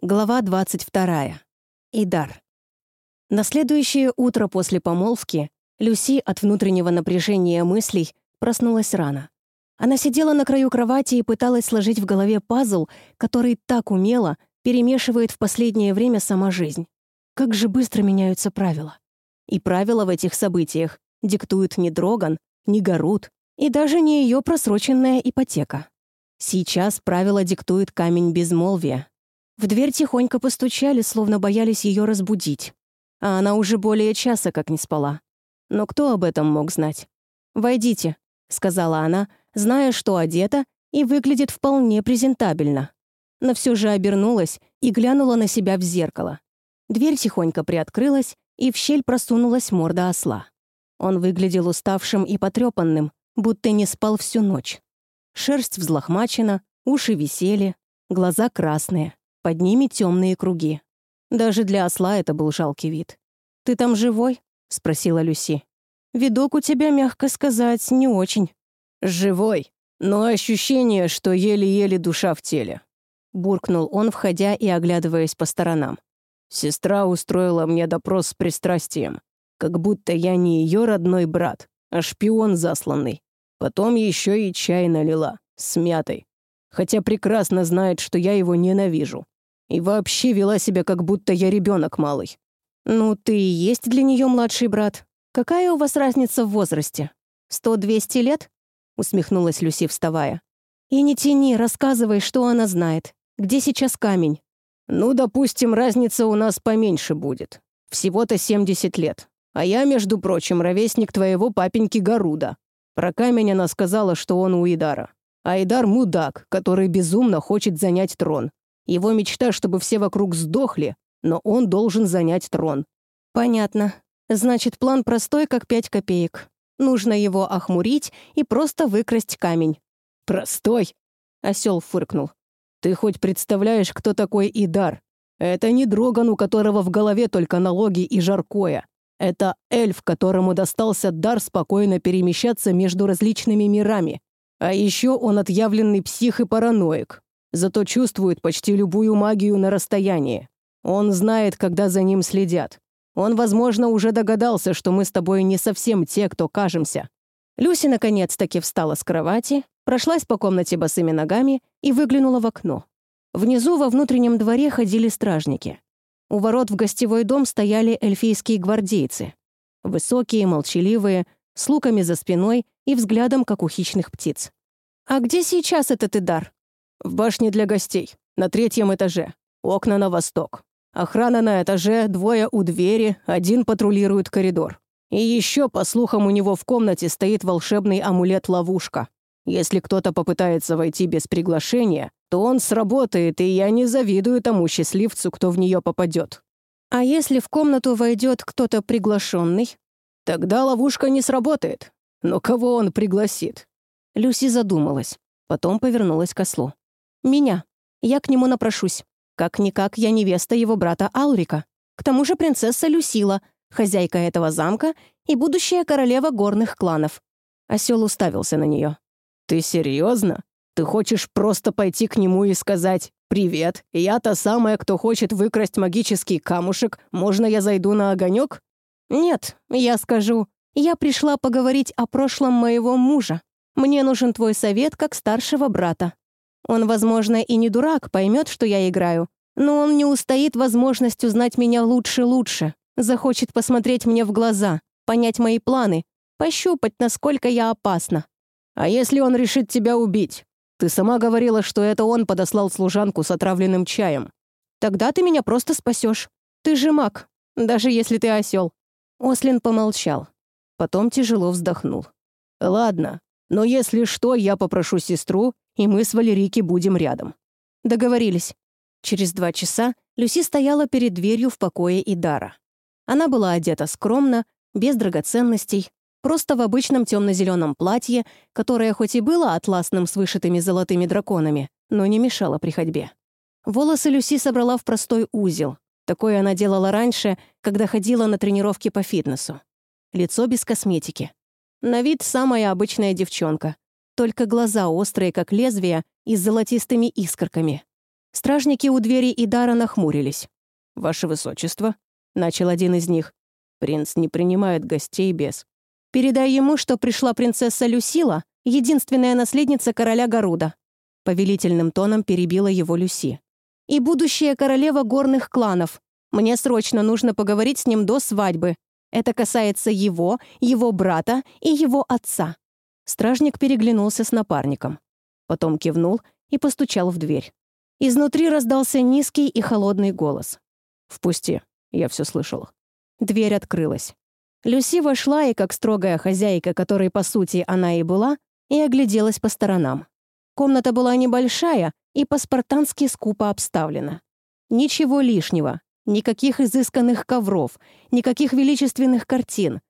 Глава 22. Идар. На следующее утро после помолвки Люси от внутреннего напряжения мыслей проснулась рано. Она сидела на краю кровати и пыталась сложить в голове пазл, который так умело перемешивает в последнее время сама жизнь. Как же быстро меняются правила. И правила в этих событиях диктуют не Дроган, не Гарут и даже не ее просроченная ипотека. Сейчас правила диктует камень безмолвия, в дверь тихонько постучали, словно боялись ее разбудить. А она уже более часа как не спала. Но кто об этом мог знать? «Войдите», — сказала она, зная, что одета и выглядит вполне презентабельно. Но все же обернулась и глянула на себя в зеркало. Дверь тихонько приоткрылась, и в щель просунулась морда осла. Он выглядел уставшим и потрепанным, будто не спал всю ночь. Шерсть взлохмачена, уши висели, глаза красные. Под ними темные круги. Даже для осла это был жалкий вид. «Ты там живой?» — спросила Люси. «Видок у тебя, мягко сказать, не очень». «Живой, но ощущение, что еле-еле душа в теле», — буркнул он, входя и оглядываясь по сторонам. «Сестра устроила мне допрос с пристрастием, как будто я не ее родной брат, а шпион засланный. Потом еще и чай налила, с мятой хотя прекрасно знает, что я его ненавижу. И вообще вела себя, как будто я ребенок малый. «Ну, ты и есть для нее младший брат. Какая у вас разница в возрасте? Сто-двести лет?» усмехнулась Люси, вставая. «И не тяни, рассказывай, что она знает. Где сейчас камень?» «Ну, допустим, разница у нас поменьше будет. Всего-то 70 лет. А я, между прочим, ровесник твоего папеньки Гаруда. Про камень она сказала, что он у Идара. Айдар — мудак, который безумно хочет занять трон. Его мечта, чтобы все вокруг сдохли, но он должен занять трон. Понятно. Значит, план простой, как пять копеек. Нужно его охмурить и просто выкрасть камень. «Простой?» — осел фыркнул. «Ты хоть представляешь, кто такой Идар? Это не Дроган, у которого в голове только налоги и жаркое. Это эльф, которому достался дар спокойно перемещаться между различными мирами. А еще он отъявленный псих и параноик, зато чувствует почти любую магию на расстоянии. Он знает, когда за ним следят. Он, возможно, уже догадался, что мы с тобой не совсем те, кто кажемся». Люси наконец-таки встала с кровати, прошлась по комнате босыми ногами и выглянула в окно. Внизу во внутреннем дворе ходили стражники. У ворот в гостевой дом стояли эльфийские гвардейцы. Высокие, молчаливые, с луками за спиной и взглядом, как у хищных птиц. «А где сейчас этот Идар?» «В башне для гостей, на третьем этаже. Окна на восток. Охрана на этаже, двое у двери, один патрулирует коридор. И еще, по слухам, у него в комнате стоит волшебный амулет-ловушка. Если кто-то попытается войти без приглашения, то он сработает, и я не завидую тому счастливцу, кто в нее попадет. А если в комнату войдет кто-то приглашенный? Тогда ловушка не сработает. Но кого он пригласит? Люси задумалась, потом повернулась к ослу. «Меня. Я к нему напрошусь. Как-никак я невеста его брата Алрика. К тому же принцесса Люсила, хозяйка этого замка и будущая королева горных кланов». Осел уставился на нее. «Ты серьезно? Ты хочешь просто пойти к нему и сказать «Привет, я та самая, кто хочет выкрасть магический камушек, можно я зайду на огонек?» «Нет, я скажу, я пришла поговорить о прошлом моего мужа. Мне нужен твой совет как старшего брата. Он, возможно, и не дурак, поймет, что я играю, но он не устоит возможность узнать меня лучше-лучше, захочет посмотреть мне в глаза, понять мои планы, пощупать, насколько я опасна. А если он решит тебя убить? Ты сама говорила, что это он подослал служанку с отравленным чаем. Тогда ты меня просто спасешь. Ты же маг, даже если ты осел. Ослин помолчал. Потом тяжело вздохнул. «Ладно, но если что, я попрошу сестру, и мы с Валерийки будем рядом». Договорились. Через два часа Люси стояла перед дверью в покое Идара. Она была одета скромно, без драгоценностей, просто в обычном темно-зеленом платье, которое хоть и было атласным с вышитыми золотыми драконами, но не мешало при ходьбе. Волосы Люси собрала в простой узел. Такое она делала раньше, когда ходила на тренировки по фитнесу. Лицо без косметики. На вид самая обычная девчонка. Только глаза острые, как лезвия, и с золотистыми искорками. Стражники у двери Идара нахмурились. «Ваше Высочество», — начал один из них, — «принц не принимает гостей без...» «Передай ему, что пришла принцесса Люсила, единственная наследница короля Гаруда», — повелительным тоном перебила его Люси. «И будущая королева горных кланов. Мне срочно нужно поговорить с ним до свадьбы. Это касается его, его брата и его отца». Стражник переглянулся с напарником. Потом кивнул и постучал в дверь. Изнутри раздался низкий и холодный голос. «Впусти, я все слышал». Дверь открылась. Люси вошла и, как строгая хозяйка, которой, по сути, она и была, и огляделась по сторонам. Комната была небольшая и по-спартански скупо обставлена. Ничего лишнего, никаких изысканных ковров, никаких величественных картин.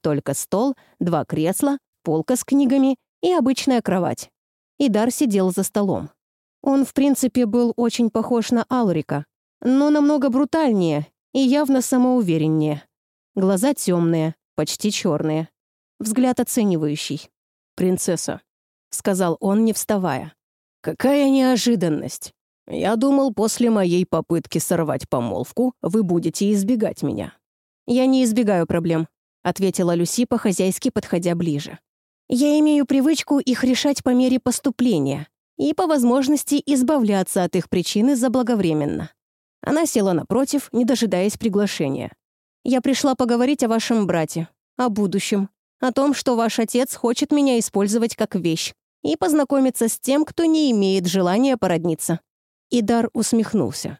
Только стол, два кресла, полка с книгами и обычная кровать. Идар сидел за столом. Он, в принципе, был очень похож на Алрика, но намного брутальнее и явно самоувереннее. Глаза темные, почти черные. Взгляд оценивающий. «Принцесса», — сказал он, не вставая. «Какая неожиданность! Я думал, после моей попытки сорвать помолвку вы будете избегать меня». «Я не избегаю проблем», — ответила Люси, по-хозяйски подходя ближе. «Я имею привычку их решать по мере поступления и, по возможности, избавляться от их причины заблаговременно». Она села напротив, не дожидаясь приглашения. «Я пришла поговорить о вашем брате, о будущем, о том, что ваш отец хочет меня использовать как вещь и познакомиться с тем, кто не имеет желания породниться». Идар усмехнулся.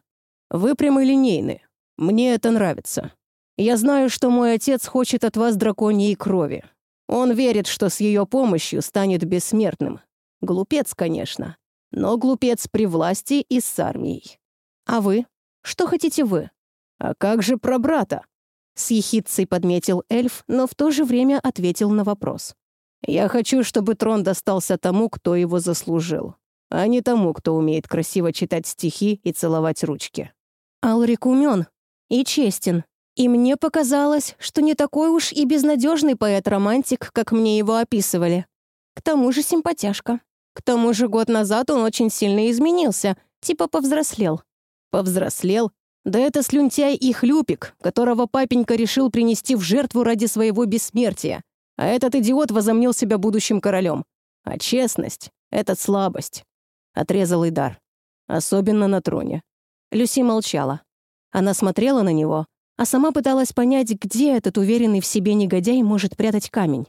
«Вы прямолинейны. Мне это нравится. Я знаю, что мой отец хочет от вас драконьей крови. Он верит, что с ее помощью станет бессмертным. Глупец, конечно, но глупец при власти и с армией. А вы? Что хотите вы? А как же про брата? С ехидцей подметил эльф, но в то же время ответил на вопрос. «Я хочу, чтобы трон достался тому, кто его заслужил, а не тому, кто умеет красиво читать стихи и целовать ручки». Алрик умен и честен, и мне показалось, что не такой уж и безнадежный поэт-романтик, как мне его описывали. К тому же симпатяшка. К тому же год назад он очень сильно изменился, типа повзрослел. Повзрослел? Да это слюнтяй и хлюпик, которого папенька решил принести в жертву ради своего бессмертия. А этот идиот возомнил себя будущим королем. А честность — это слабость. Отрезал Идар. Особенно на троне. Люси молчала. Она смотрела на него, а сама пыталась понять, где этот уверенный в себе негодяй может прятать камень.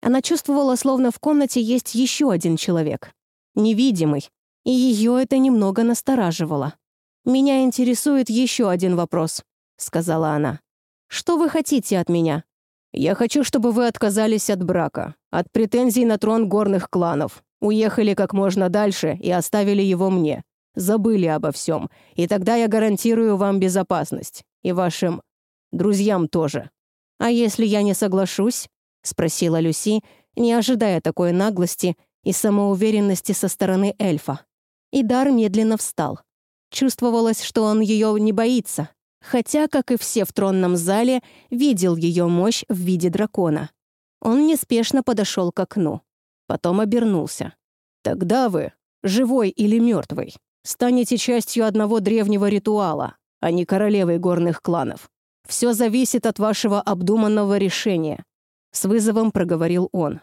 Она чувствовала, словно в комнате есть еще один человек. Невидимый. И ее это немного настораживало. «Меня интересует еще один вопрос», — сказала она. «Что вы хотите от меня?» «Я хочу, чтобы вы отказались от брака, от претензий на трон горных кланов, уехали как можно дальше и оставили его мне, забыли обо всем, и тогда я гарантирую вам безопасность, и вашим друзьям тоже». «А если я не соглашусь?» — спросила Люси, не ожидая такой наглости и самоуверенности со стороны эльфа. Идар медленно встал. Чувствовалось, что он ее не боится, хотя, как и все в тронном зале, видел ее мощь в виде дракона. Он неспешно подошел к окну. Потом обернулся. «Тогда вы, живой или мертвый, станете частью одного древнего ритуала, а не королевой горных кланов. Все зависит от вашего обдуманного решения», — с вызовом проговорил он.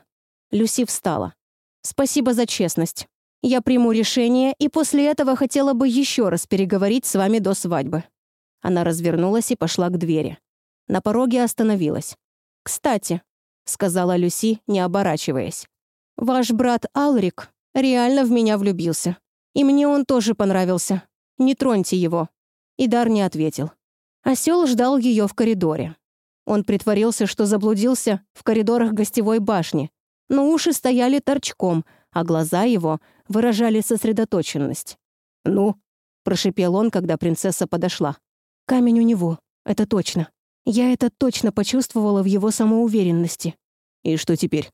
Люси встала. «Спасибо за честность. Я приму решение, и после этого хотела бы еще раз переговорить с вами до свадьбы». Она развернулась и пошла к двери. На пороге остановилась. «Кстати», — сказала Люси, не оборачиваясь, «ваш брат Алрик реально в меня влюбился. И мне он тоже понравился. Не троньте его». Идар не ответил. Осел ждал ее в коридоре. Он притворился, что заблудился в коридорах гостевой башни, но уши стояли торчком, а глаза его выражали сосредоточенность. «Ну?» — прошипел он, когда принцесса подошла. «Камень у него, это точно. Я это точно почувствовала в его самоуверенности». «И что теперь?»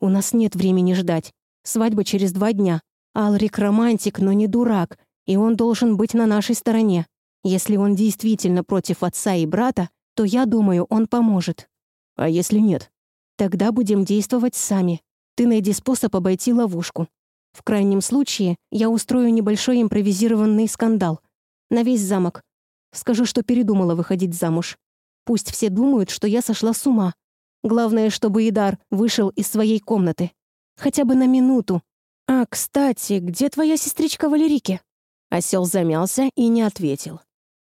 «У нас нет времени ждать. Свадьба через два дня. Алрик романтик, но не дурак, и он должен быть на нашей стороне. Если он действительно против отца и брата, то я думаю, он поможет». «А если нет?» «Тогда будем действовать сами. Ты найди способ обойти ловушку. В крайнем случае я устрою небольшой импровизированный скандал. На весь замок. Скажу, что передумала выходить замуж. Пусть все думают, что я сошла с ума. Главное, чтобы Идар вышел из своей комнаты. Хотя бы на минуту. А, кстати, где твоя сестричка Валерики? Осел замялся и не ответил.